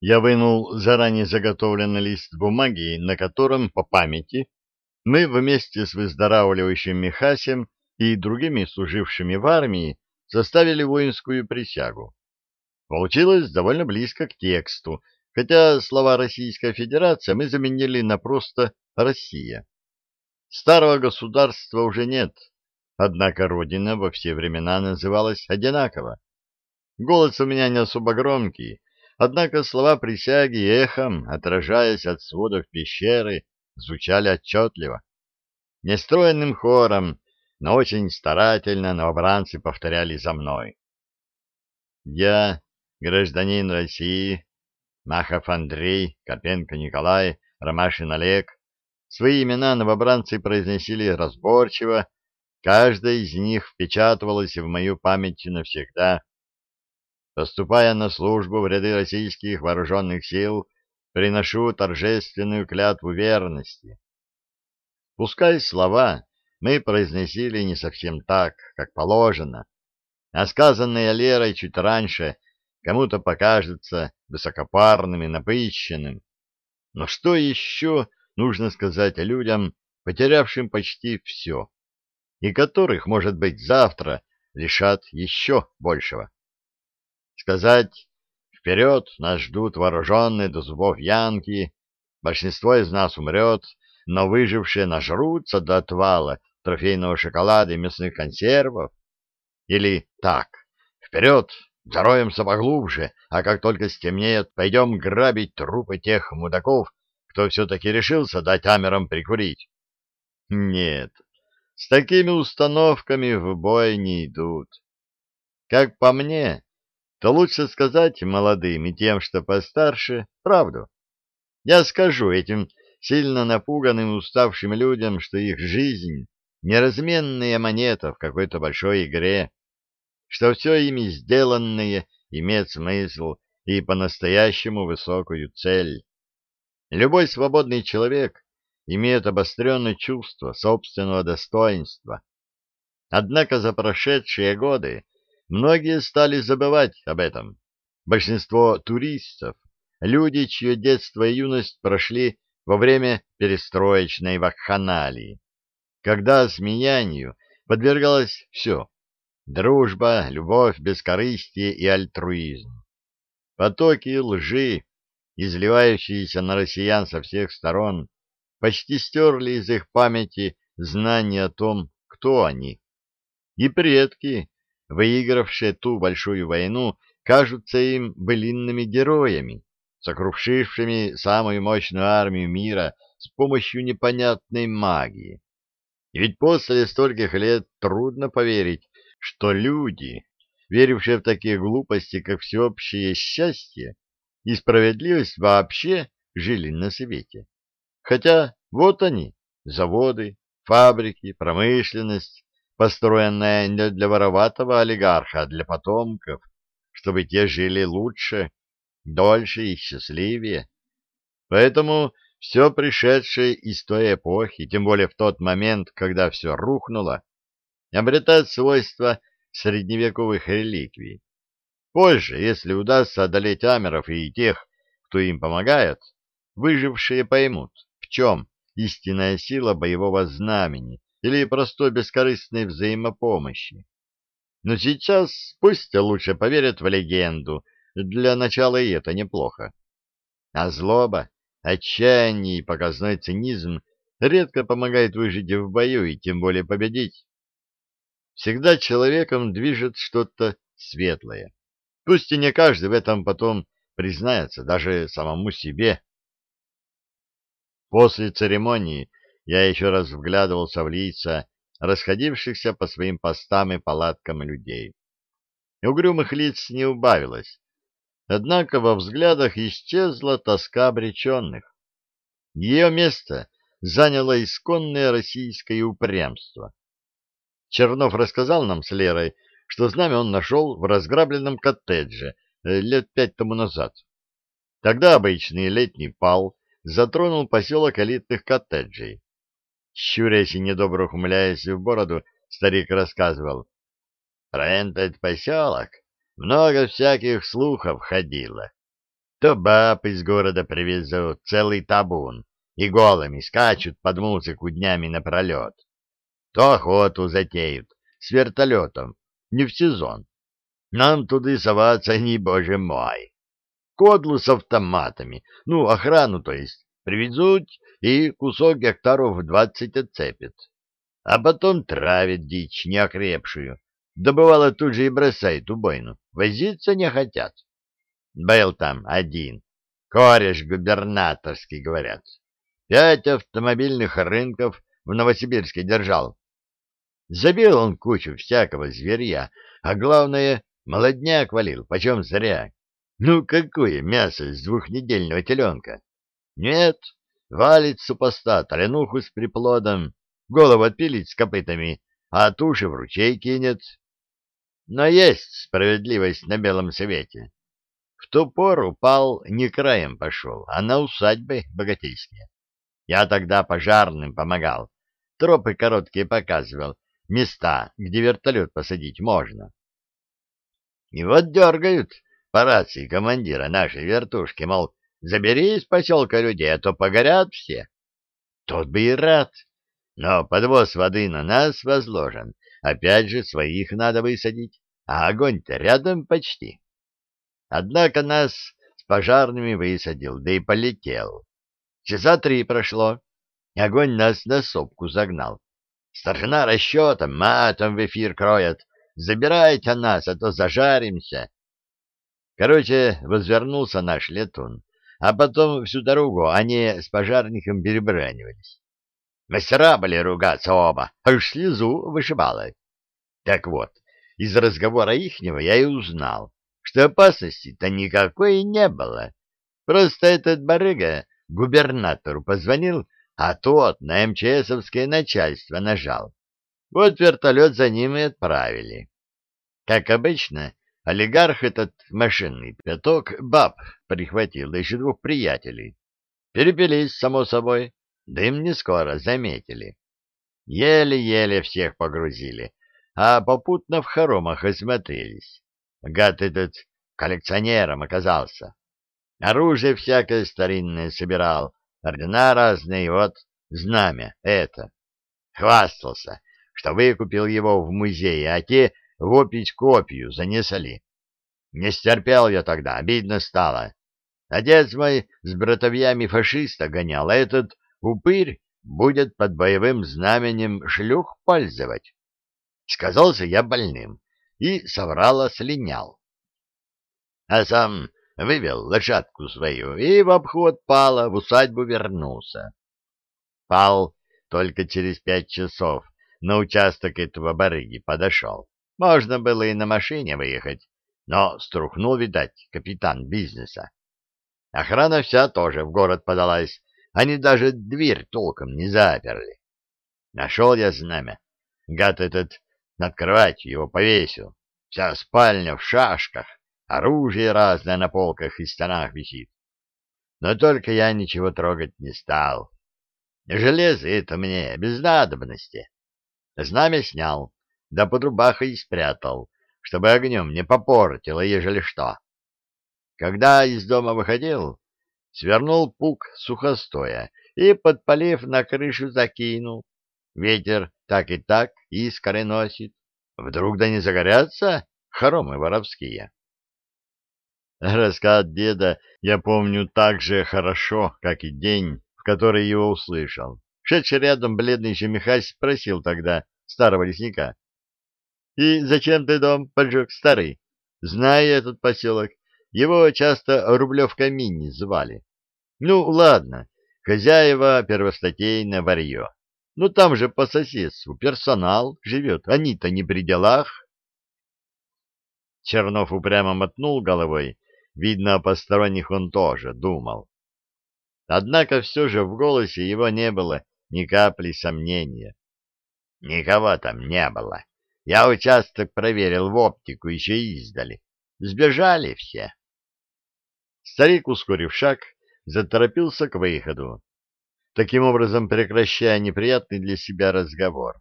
Я вынул заранее заготовленный лист бумаги, на котором, по памяти, мы вместе с выздоравливающим Михасем и другими служившими в армии составили воинскую присягу. Получилось довольно близко к тексту, хотя слова «Российская Федерация» мы заменили на просто «Россия». Старого государства уже нет, однако Родина во все времена называлась одинаково. Голос у меня не особо громкий, Однако слова присяги эхом, отражаясь от сводов пещеры, звучали отчетливо. Нестроенным хором, но очень старательно новобранцы повторяли за мной. «Я, гражданин России, Махов Андрей, Карпенко Николай, Ромашин Олег». Свои имена новобранцы произносили разборчиво, каждая из них впечатывалась в мою память навсегда, Поступая на службу в ряды российских вооруженных сил, приношу торжественную клятву верности. Пускай слова мы произносили не совсем так, как положено, а сказанные Лерой чуть раньше кому-то покажется высокопарным и напыщенным. Но что еще нужно сказать людям, потерявшим почти все, и которых, может быть, завтра лишат еще большего? Сказать «Вперед! Нас ждут вооруженные до зубов янки, большинство из нас умрет, но выжившие нажрутся до отвала трофейного шоколада и мясных консервов». Или так «Вперед! Зароемся поглубже, а как только стемнеет, пойдем грабить трупы тех мудаков, кто все-таки решился дать амерам прикурить». Нет, с такими установками в бой не идут. Как по мне, то лучше сказать молодым и тем, что постарше, правду. Я скажу этим сильно напуганным уставшим людям, что их жизнь — неразменная монета в какой-то большой игре, что все ими сделанное имеет смысл и по-настоящему высокую цель. Любой свободный человек имеет обостренное чувство собственного достоинства. Однако за прошедшие годы Многие стали забывать об этом. Большинство туристов, люди, чье детство и юность прошли во время перестроечной вакханалии, когда смеянию подвергалось все — дружба, любовь, бескорыстие и альтруизм. Потоки лжи, изливающиеся на россиян со всех сторон, почти стерли из их памяти знание о том, кто они. И предки, выигравшие ту большую войну, кажутся им былинными героями, сокрушившими самую мощную армию мира с помощью непонятной магии. И ведь после стольких лет трудно поверить, что люди, верившие в такие глупости, как всеобщее счастье и справедливость, вообще жили на свете. Хотя вот они, заводы, фабрики, промышленность, построенная не для вороватого олигарха, а для потомков, чтобы те жили лучше, дольше и счастливее. Поэтому все пришедшее из той эпохи, тем более в тот момент, когда все рухнуло, обретает свойства средневековых реликвий. Позже, если удастся одолеть амеров и тех, кто им помогает, выжившие поймут, в чем истинная сила боевого знамени, или простой бескорыстной взаимопомощи. Но сейчас пусть лучше поверят в легенду, для начала и это неплохо. А злоба, отчаяние и показной цинизм редко помогает выжить в бою и тем более победить. Всегда человеком движет что-то светлое. Пусть и не каждый в этом потом признается, даже самому себе. После церемонии я еще раз вглядывался в лица расходившихся по своим постам и палаткам людей. Угрюмых лиц не убавилось, однако во взглядах исчезла тоска обреченных. Ее место заняло исконное российское упрямство. Чернов рассказал нам с Лерой, что знамя он нашел в разграбленном коттедже э, лет пять тому назад. Тогда обычный летний пал затронул поселок элитных коттеджей. Щурясь и недобро ухмыляясь в бороду, старик рассказывал. Про этот поселок много всяких слухов ходило. То баб из города привезут целый табун и голыми скачут под музыку днями напролет. То охоту затеют с вертолетом, не в сезон. Нам туды соваться не, боже мой. Кодлу с автоматами, ну, охрану, то есть, привезут и кусок гектаров в двадцать отцепят. А потом травят дичь неокрепшую, добывала тут же и бросает убойну. Возиться не хотят. Был там один, кореш губернаторский, говорят. Пять автомобильных рынков в Новосибирске держал. Забил он кучу всякого зверья, а главное, молодняк валил, почем зря. Ну, какое мясо с двухнедельного теленка? Нет, валит супостат, оленуху с приплодом, голову отпилить с копытами, а туши в ручей кинет. Но есть справедливость на белом свете. В ту пору пал не краем пошел, а на усадьбы богатейские. Я тогда пожарным помогал, тропы короткие показывал, места, где вертолет посадить можно. И вот дергают по рации командира нашей вертушки, мол, забери из поселка людей, а то погорят все. Тот бы и рад, но подвоз воды на нас возложен, опять же своих надо высадить, а огонь-то рядом почти. Однако нас с пожарными высадил, да и полетел. Часа три прошло, огонь нас на сопку загнал. Старшина расчетом, матом в эфир кроет. Забирайте нас, а то зажаримся. Короче, возвернулся наш летун, а потом всю дорогу они с пожарником перебранивались. Мастера были ругаться оба, аж слезу вышибало. Так вот, из разговора ихнего я и узнал, что опасности-то никакой не было. Просто этот барыга губернатору позвонил, а тот на МЧСовское начальство нажал. Вот вертолет за ним и отправили. Как обычно, олигарх этот машинный пяток баб прихватил, да еще двух приятелей. Перепились, само собой, да им не скоро заметили. Еле-еле всех погрузили, а попутно в хоромах осмотрелись. Гад этот коллекционером оказался. Оружие всякое старинное собирал, ордена разные, вот знамя это. Хвастался, что выкупил его в музее, а те вопить копию занесли. Не стерпел я тогда, обидно стало. Отец мой с братовьями фашиста гонял, а этот упырь будет под боевым знаменем шлюх пользовать. Сказался я больным и соврало слинял. А сам вывел лошадку свою и в обход Пала в усадьбу вернулся. Пал только через пять часов на участок этого барыги подошел. Можно было и на машине выехать, но струхнул, видать, капитан бизнеса. Охрана вся тоже в город подалась, они даже дверь толком не заперли. Нашел я знамя. Гад этот над кроватью его повесил. Вся спальня в шашках. Оружие разное на полках и стенах висит. Но только я ничего трогать не стал. Железо это мне без надобности. Знамя снял, да под рубахой спрятал, чтобы огнем не попортило, ежели что. Когда из дома выходил, свернул пук сухостоя и, подпалив на крышу, закинул. Ветер так и так искры носит. Вдруг да не загорятся хоромы воровские. Рассказ деда я помню так же хорошо, как и день, в который его услышал. Шедший рядом бледный Шемихась спросил тогда старого лесника. — И зачем ты дом поджег старый? Зная этот поселок, его часто Рублевка Мини звали. Ну, ладно, хозяева первостатейное варье. Ну, там же по соседству персонал живет, они-то не при делах. Чернов упрямо мотнул головой Видно, о посторонних он тоже думал. Однако все же в голосе его не было ни капли сомнения. Никого там не было. Я участок проверил в оптику еще издали. Сбежали все. Старик, ускорив шаг, заторопился к выходу, таким образом прекращая неприятный для себя разговор.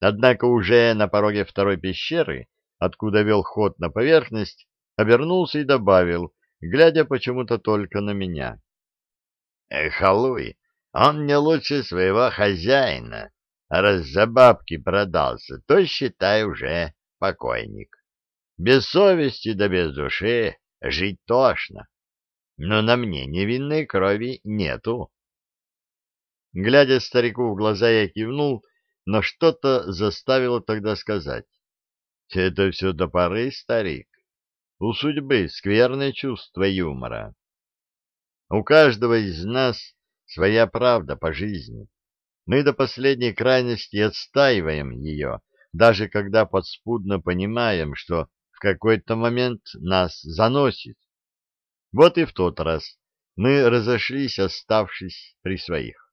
Однако уже на пороге второй пещеры, откуда вел ход на поверхность, обернулся и добавил, глядя почему-то только на меня. «Э, «Халуй, он не лучше своего хозяина, раз за бабки продался, то, считай, уже покойник. Без совести да без души жить тошно, но на мне невинной крови нету». Глядя старику в глаза, я кивнул, но что-то заставило тогда сказать. Это все до поры, старик. У судьбы скверное чувство юмора. У каждого из нас своя правда по жизни. Мы до последней крайности отстаиваем ее, даже когда подспудно понимаем, что в какой-то момент нас заносит. Вот и в тот раз мы разошлись, оставшись при своих.